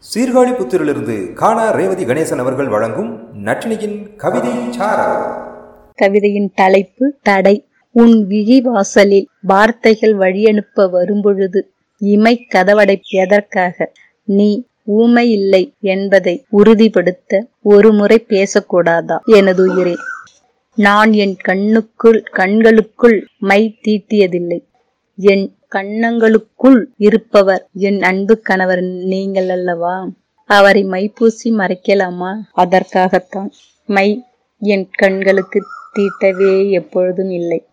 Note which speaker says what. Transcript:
Speaker 1: சீர்காழி புத்திரிலிருந்து காணா ரேவதி கணேசன் அவர்கள் வழங்கும் நட்டினியின் கவிதை
Speaker 2: கவிதையின் தலைப்பு தடை. உன் விழி வாசலில் வார்த்தைகள் வழியனுப்ப வரும்பொழுது இமை கதவடை எதற்காக? நீ ஊமை இல்லை என்பதை உறுதிப்படுத்த ஒரு முறை பேசக்கூடாதா? எனது உயிரே நான் என் கண்ணுக்குள் கண்களுக்குள் மை தீட்டியதில்லை. என் கண்ணங்களுக்குள் இருப்பவர் என் அன்பு கணவர் நீங்கள் அல்லவா? அவரை மைப்பூசி மறைக்கலாமா? அதற்காகத்தான். மை என் கண்களுக்கு தீட்டவே எப்பொழுதும் இல்லை.